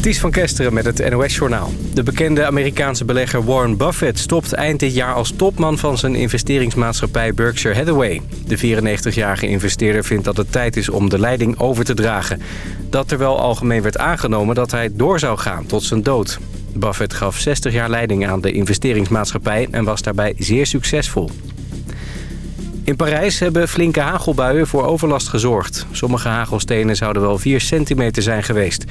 Ties van Kesteren met het NOS-journaal. De bekende Amerikaanse belegger Warren Buffett stopt eind dit jaar als topman van zijn investeringsmaatschappij Berkshire Hathaway. De 94-jarige investeerder vindt dat het tijd is om de leiding over te dragen. Dat er wel algemeen werd aangenomen dat hij door zou gaan tot zijn dood. Buffett gaf 60 jaar leiding aan de investeringsmaatschappij en was daarbij zeer succesvol. In Parijs hebben flinke hagelbuien voor overlast gezorgd. Sommige hagelstenen zouden wel 4 centimeter zijn geweest.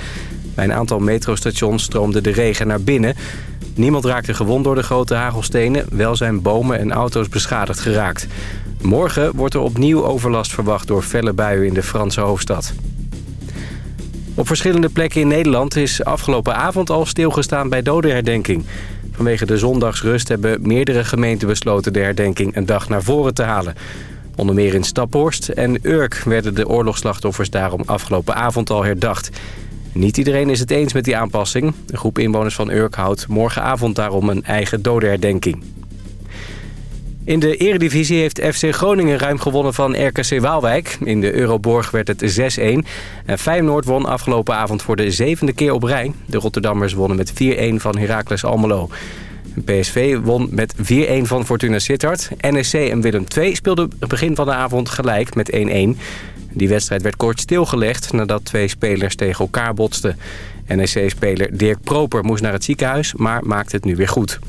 Bij een aantal metrostations stroomde de regen naar binnen. Niemand raakte gewond door de grote hagelstenen. Wel zijn bomen en auto's beschadigd geraakt. Morgen wordt er opnieuw overlast verwacht door felle buien in de Franse hoofdstad. Op verschillende plekken in Nederland is afgelopen avond al stilgestaan bij dodenherdenking. Vanwege de zondagsrust hebben meerdere gemeenten besloten de herdenking een dag naar voren te halen. Onder meer in Staphorst en Urk werden de oorlogsslachtoffers daarom afgelopen avond al herdacht. Niet iedereen is het eens met die aanpassing. Een groep inwoners van Urk houdt morgenavond daarom een eigen dodenherdenking. In de eredivisie heeft FC Groningen ruim gewonnen van RKC Waalwijk. In de Euroborg werd het 6-1. En Feyenoord won afgelopen avond voor de zevende keer op rij. De Rotterdammers wonnen met 4-1 van Heracles Almelo. PSV won met 4-1 van Fortuna Sittard. NEC en Willem II speelden begin van de avond gelijk met 1-1. Die wedstrijd werd kort stilgelegd nadat twee spelers tegen elkaar botsten. NEC-speler Dirk Proper moest naar het ziekenhuis, maar maakte het nu weer goed.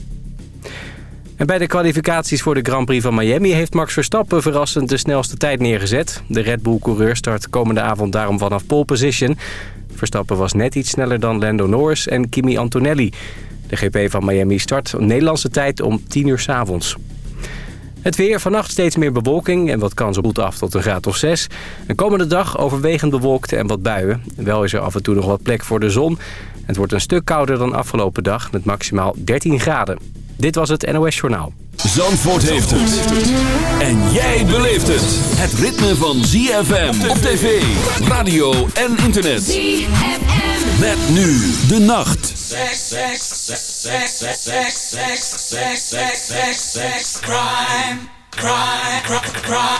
En bij de kwalificaties voor de Grand Prix van Miami heeft Max Verstappen verrassend de snelste tijd neergezet. De Red Bull-coureur start komende avond daarom vanaf pole position. Verstappen was net iets sneller dan Lando Norris en Kimi Antonelli. De GP van Miami start Nederlandse tijd om 10 uur s avonds. Het weer, vannacht steeds meer bewolking en wat kans op af tot een graad of 6. De komende dag overwegend bewolkt en wat buien. Wel is er af en toe nog wat plek voor de zon. Het wordt een stuk kouder dan afgelopen dag met maximaal 13 graden. Dit was het NOS Journaal. Zandvoort heeft het. En jij beleeft het. Het ritme van ZFM op tv, radio en internet. ZFM. Met nu de nacht. Sex, sex, sex, sex, sex, sex, sex, sex, sex, sex, crime, crime, crime,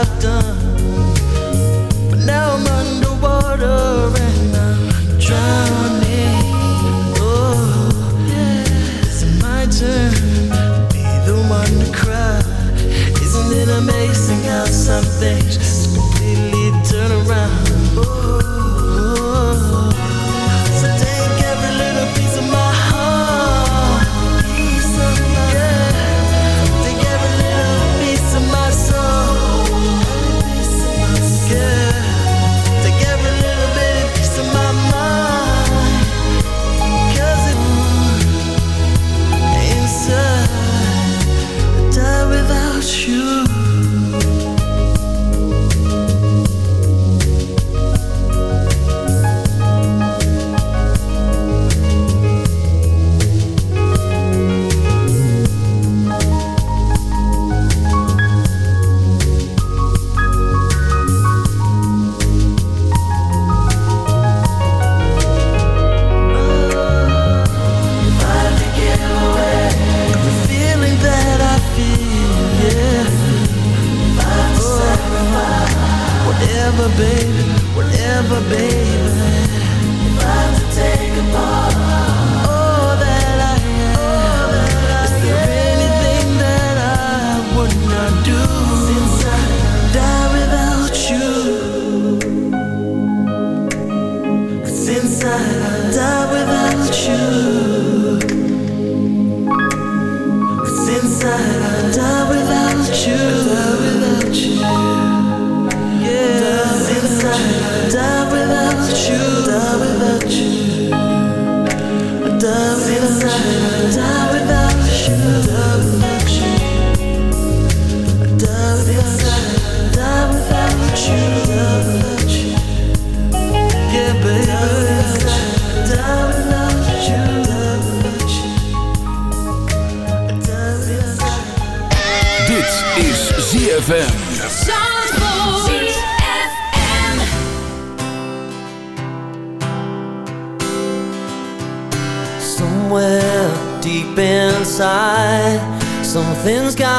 I've done Child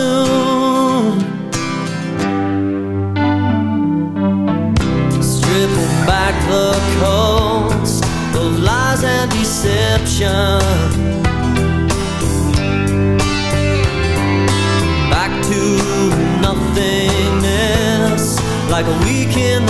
soon. Stripping back the coats of lies and deception. Back to nothingness, like a weekend.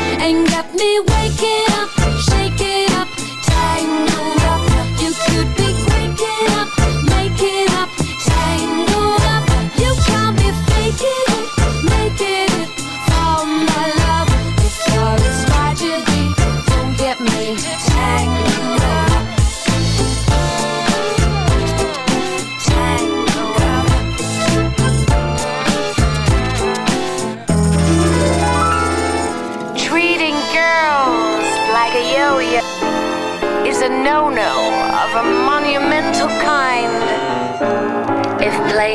and got me waking up, shaking up, tangled up. You could be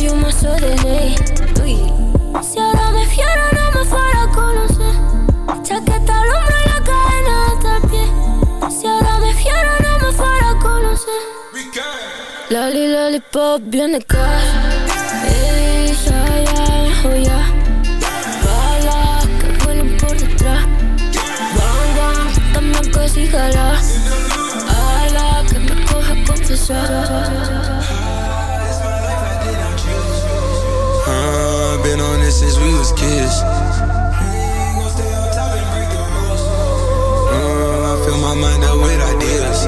hay un mazo de ley. Uy. Si ahora me fiero, no me fuera a conocer. Chaqueta al hombro y la cadena hasta el pie. Si ahora me fiero, no me fuera a conocer. Lali, lali, pop, viene acá. Ey, ya, ya, oh, ya. Balas que vuelan por detrás. Bang, bang, también que sí jala. Ala, que me coja con confesar. last kiss. Mm, I fill my mind up with ideas.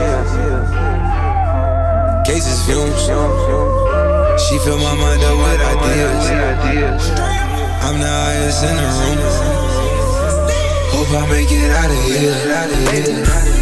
Cases fumes. She fill my mind up with ideas. I'm the highest in the room. Hope I make it. Out of here.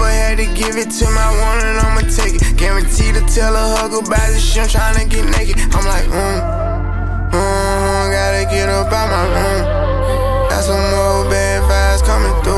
never had to give it to my one and I'ma take it. Guaranteed to tell a hug about this shit, I'm tryna get naked. I'm like, mm, mm, mm, gotta get up out my room. Got some old bad vibes coming through.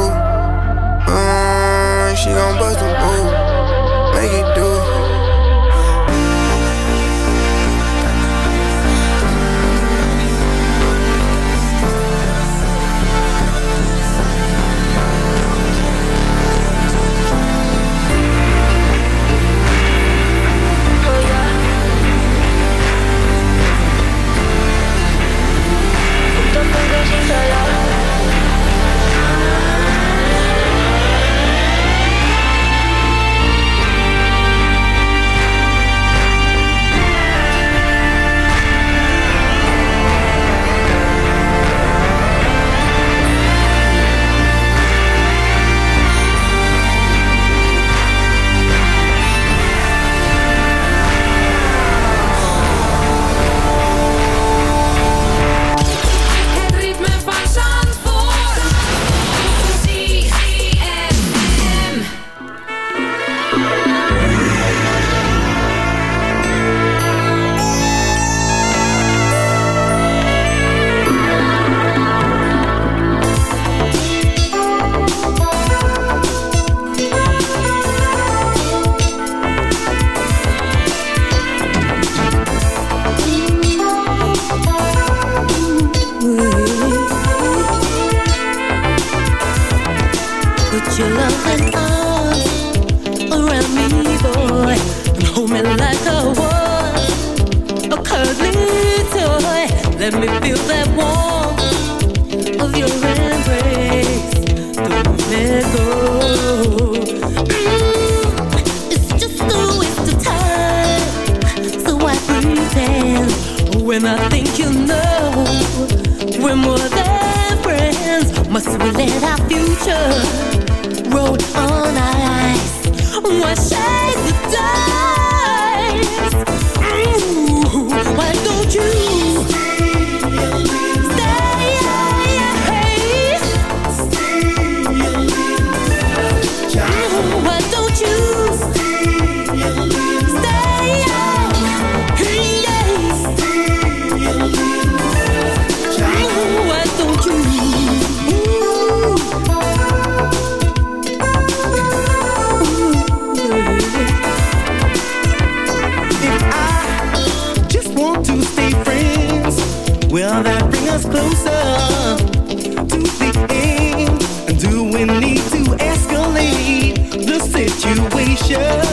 pretend when I think you know we're more than friends. Must we let our future roll on ice? Why shade the dark? situation?